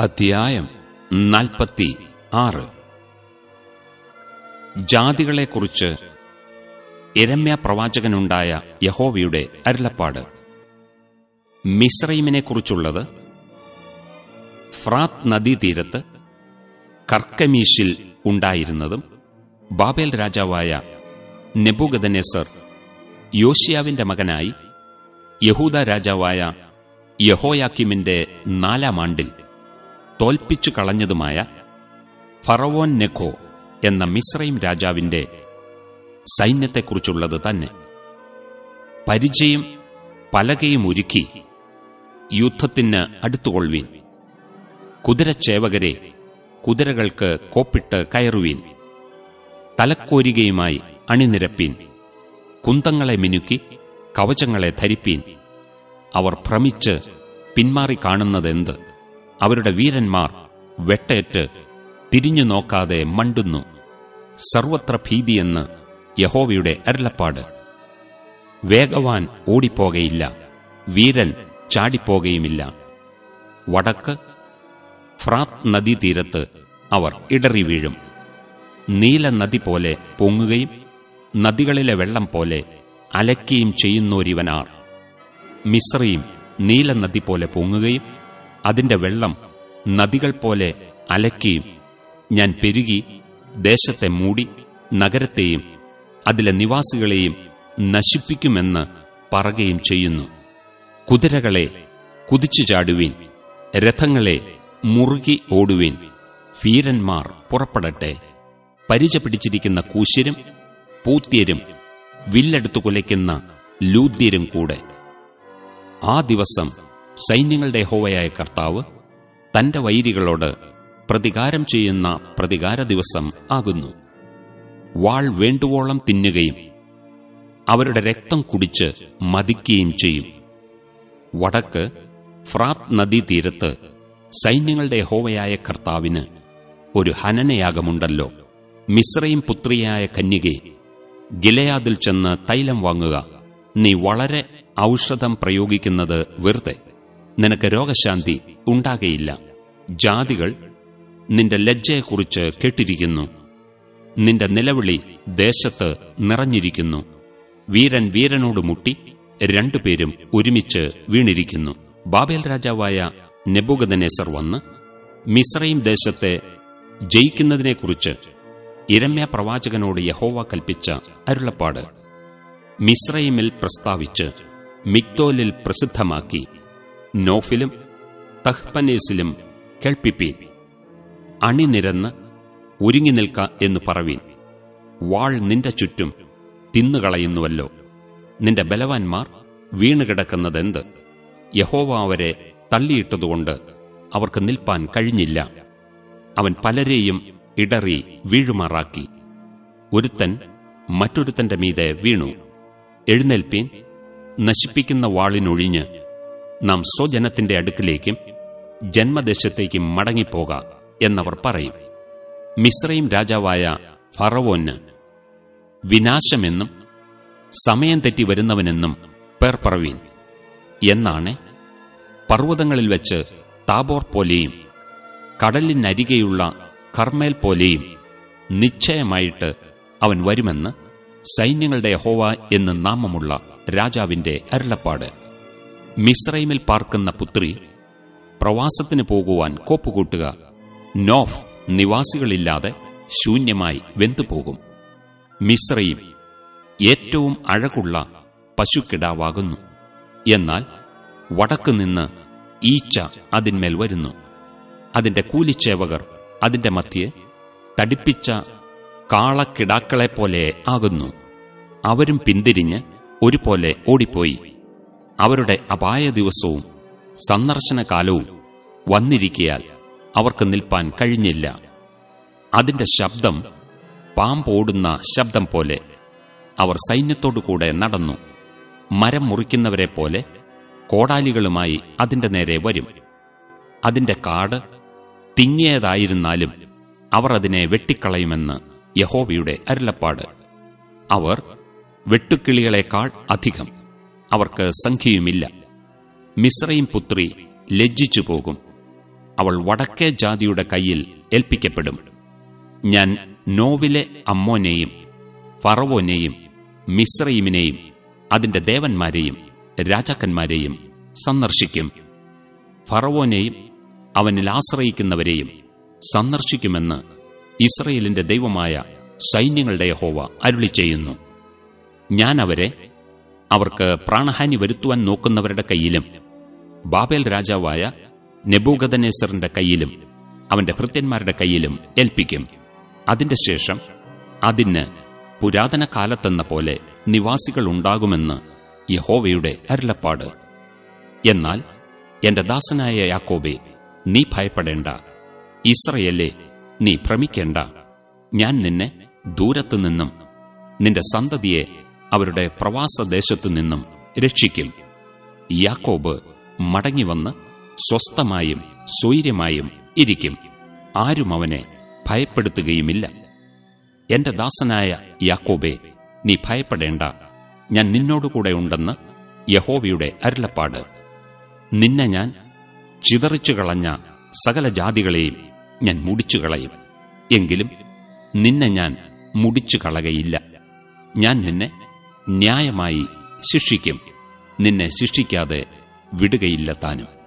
അധ്യായം നാൽപ്പത്തി ആറ്. ജാതികളെക്കുറിച്ച് എരമ്യ പ്രവാചകനുണ്ടായ യഹോവയുടെ അരുളപ്പാട്. മിശ്രൈമിനെക്കുറിച്ചുള്ളത് ഫ്രാത്ത് നദീതീരത്ത് കർക്കമീഷിൽ ഉണ്ടായിരുന്നതും ബാബേൽ രാജാവായ നെബുഗദനേസർ യോഷിയാവിന്റെ മകനായി യഹൂദ രാജാവായ യഹോയാക്കിമിന്റെ നാലാം ആണ്ടിൽ തോൽപ്പിച്ചു കളഞ്ഞതുമായ ഫറവോൻ നെഖോ എന്ന മിശ്രൈം രാജാവിന്റെ സൈന്യത്തെക്കുറിച്ചുള്ളത് തന്നെ. പരിചയം പലകയും ഒരുക്കി യുദ്ധത്തിന് അടുത്തുകൊള്ളുവീൻ. കുതിരച്ചേവകരെ കുതിരകൾക്ക് കോപ്പിട്ട് കയറുവീൻ. തലക്കോരികയുമായി അണിനിരപ്പീൻ. കുന്തങ്ങളെ മിനുക്കി കവചങ്ങളെ ധരിപ്പീൻ. അവർ ഭ്രമിച്ച് പിന്മാറി കാണുന്നതെന്ത് അവരുടെ വീരന്മാർ വെട്ടേറ്റ് തിരിഞ്ഞു നോക്കാതെ മണ്ടുന്നു. സർവത്ര ഭീതിയെന്ന് യഹോവയുടെ അരുളപ്പാട്. വേഗവാൻ ഓടിപ്പോകയില്ല. വീരൻ ചാടിപ്പോകയുമില്ല. വടക്ക് ഫ്രാത്ത് നദീതീരത്ത് അവർ ഇടറി വീഴും നീല നദി പോലെ പൊങ്ങുകയും നദികളിലെ വെള്ളം പോലെ അലക്കുകയും ചെയ്യുന്നോരിവനാർ. മിശ്രയും നീല നദി പോലെ പൊങ്ങുകയും അതിന്റെ വെള്ളം നദികൾ പോലെ അലക്കിയും ഞാൻ പെരുകി ദേശത്തെ മൂടി നഗരത്തെയും അതിലെ നിവാസികളെയും നശിപ്പിക്കുമെന്ന് പറയുകയും ചെയ്യുന്നു. കുതിരകളെ കുതിച്ചു ചാടുവീൻ രഥങ്ങളെ മുറുകി ഓടുവീൻ വീരന്മാർ പുറപ്പെടട്ടെ. പരിച പിടിച്ചിരിക്കുന്ന കൂശ്യരും പൂത്യരും വില്ലെടുത്തു കൊലയ്ക്കുന്ന ലൂദ്യരും കൂടെ. ആ ദിവസം സൈന്യങ്ങളുടെ ഹോവയായ കർത്താവ് തന്റെ വൈരികളോട് പ്രതികാരം ചെയ്യുന്ന പ്രതികാര ദിവസം ആകുന്നു. വാൾ വേണ്ടുവോളം തിന്നുകയും അവരുടെ രക്തം കുടിച്ച് മതിക്കുകയും ചെയ്യും. വടക്ക് ഫ്രാത്ത് നദീതീരത്ത് സൈന്യങ്ങളുടെ ഹോവയായ കർത്താവിന് ഒരു ഹനനയാഗമുണ്ടല്ലോ. മിശ്രയും പുത്രിയായ കന്യകെ ഗിലയാദിൽ ചെന്ന് തൈലം വാങ്ങുക. നീ വളരെ ഔഷധം പ്രയോഗിക്കുന്നത് വെറുതെ. നിനക്ക് രോഗശാന്തി ഉണ്ടാകയില്ല. ജാതികൾ നിന്റെ ലജ്ജയെക്കുറിച്ച് കേട്ടിരിക്കുന്നു. നിന്റെ നിലവിളി ദേശത്ത് നിറഞ്ഞിരിക്കുന്നു. വീരൻ വീരനോട് മുട്ടി രണ്ടുപേരും ഒരുമിച്ച് വീണിരിക്കുന്നു. ബാബേൽ രാജാവായ നെബുഗദനേസർ വന്ന് മിസ്രൈം ദേശത്തെ ജയിക്കുന്നതിനെക്കുറിച്ച് ഇരമ്യ പ്രവാചകനോട് യഹോവ കൽപ്പിച്ച അരുളപ്പാട് മിസ്രൈമിൽ പ്രസ്താവിച്ച് മിക്തോലിൽ പ്രസിദ്ധമാക്കി നോഫിലും തഹ്പനേസിലും കേൾപ്പിപ്പീൻ അണിനിരന്ന് ഒരുങ്ങി നിൽക്ക എന്ന് പറവീൻ. വാൾ നിന്റെ ചുറ്റും തിന്നുകളയുന്നുവല്ലോ. നിന്റെ ബലവാന്മാർ വീണുകിടക്കുന്നതെന്ത്? യഹോവ അവരെ തള്ളിയിട്ടതുകൊണ്ട് അവർക്ക് നിൽപ്പാൻ കഴിഞ്ഞില്ല. അവൻ പലരെയും ഇടറി വീഴുമാറാക്കി. ഒരുത്തൻ മറ്റൊരുത്തന്റെ മീതെ വീണു. എഴുന്നേൽപ്പീൻ നശിപ്പിക്കുന്ന വാളിനൊഴിഞ്ഞ് നാം സ്വജനത്തിന്റെ അടുക്കിലേക്കും ജന്മദേശത്തേക്കും മടങ്ങിപ്പോക എന്നവർ പറയും. മിശ്രയും രാജാവായ ഫറവോന് വിനാശമെന്നും സമയം തെറ്റി വരുന്നവനെന്നും പേർ പറവീൻ. എന്നാണ് പർവതങ്ങളിൽ വെച്ച് താബോർ പോലെയും കടലിനരികെയുള്ള കർമേൽ പോലെയും നിശ്ചയമായിട്ട് അവൻ വരുമെന്ന് സൈന്യങ്ങളുടെ ഹോവ എന്ന് നാമമുള്ള രാജാവിന്റെ അരുളപ്പാട്. മിശ്രൈമിൽ പാർക്കുന്ന പുത്രി പ്രവാസത്തിന് പോകുവാൻ കോപ്പുകൂട്ടുക നോഫ് നിവാസികളില്ലാതെ ശൂന്യമായി വെന്തുപോകും. മിസ്രയും ഏറ്റവും അഴകുള്ള പശുക്കിടാവാകുന്നു. എന്നാൽ വടക്കുനിന്ന് ഈച്ച അതിന്മേൽ വരുന്നു. അതിന്റെ കൂലിച്ചേവകർ അതിന്റെ മധ്യെ തടിപ്പിച്ച കാളക്കിടാക്കളെപ്പോലെ ആകുന്നു. അവരും പിന്തിരിഞ്ഞ് ഒരുപോലെ ഓടിപ്പോയി. അവരുടെ അപായ ദിവസവും സന്ദർശനകാലവും വന്നിരിക്കയാൽ അവർക്ക് നിൽപ്പാൻ കഴിഞ്ഞില്ല. അതിന്റെ ശബ്ദം പാമ്പോടുന്ന ശബ്ദം പോലെ അവർ സൈന്യത്തോടുകൂടെ നടന്നു. മരം മുറിക്കുന്നവരെ പോലെ കോടാലികളുമായി അതിന്റെ നേരെ വരും. അതിന്റെ കാട് തിങ്ങിയതായിരുന്നാലും അവർ അതിനെ വെട്ടിക്കളയുമെന്ന് യഹോവയുടെ അരുളപ്പാട്. അവർ വെട്ടുക്കിളികളെക്കാൾ അധികം. അവർക്ക് സംഖ്യയുമില്ല. മിശ്രയും പുത്രി ലജ്ജിച്ചു പോകും. അവൾ വടക്കേ ജാതിയുടെ കയ്യിൽ ഏൽപ്പിക്കപ്പെടും. ഞാൻ നോവിലെ അമ്മോനെയും ഫറവോനെയും മിശ്രയിമിനെയും അതിന്റെ ദേവന്മാരെയും രാജാക്കന്മാരെയും സന്ദർശിക്കും. ഫറവോനെയും അവനിൽ ആശ്രയിക്കുന്നവരെയും സന്ദർശിക്കുമെന്ന് ഇസ്രയേലിന്റെ ദൈവമായ സൈന്യങ്ങളുടെ യഹോവ അരുളി ചെയ്യുന്നു ഞാൻ അവരെ അവർക്ക് പ്രാണഹാനി വരുത്തുവാൻ നോക്കുന്നവരുടെ കയ്യിലും ബാബേൽ രാജാവായ നെബൂഗദനേസറിന്റെ കയ്യിലും അവന്റെ ഭൃത്യന്മാരുടെ കയ്യിലും ഏൽപ്പിക്കും. അതിന്റെ ശേഷം അതിന് പുരാതന കാലത്തെന്ന പോലെ നിവാസികൾ ഉണ്ടാകുമെന്ന് യഹോവയുടെ അരുളപ്പാട്. എന്നാൽ എന്റെ ദാസനായ യാക്കോബെ നീ ഭയപ്പെടേണ്ട. ഇസ്രയേലെ നീ ഭ്രമിക്കേണ്ട. ഞാൻ നിന്നെ ദൂരത്തുനിന്നും നിന്റെ സന്തതിയെ അവരുടെ പ്രവാസദേശത്തു നിന്നും രക്ഷിക്കും യാക്കോബ് മടങ്ങിവന്ന് സ്വസ്ഥമായും സ്വൈര്യമായും ഇരിക്കും. ആരും അവനെ ഭയപ്പെടുത്തുകയുമില്ല. എന്റെ ദാസനായ യാക്കോബെ നീ ഭയപ്പെടേണ്ട. ഞാൻ നിന്നോടുകൂടെ ഉണ്ടെന്ന് യഹോവയുടെ അരുളപ്പാട്. നിന്നെ ഞാൻ ചിതറിച്ചു കളഞ്ഞ സകല ജാതികളെയും ഞാൻ മുടിച്ചു കളയും. എങ്കിലും നിന്നെ ഞാൻ മുടിച്ചു കളകയില്ല. ഞാൻ നിന്നെ ന്യായമായി ശിക്ഷിക്കും. നിന്നെ ശിക്ഷിക്കാതെ വിടുകയില്ല താനും.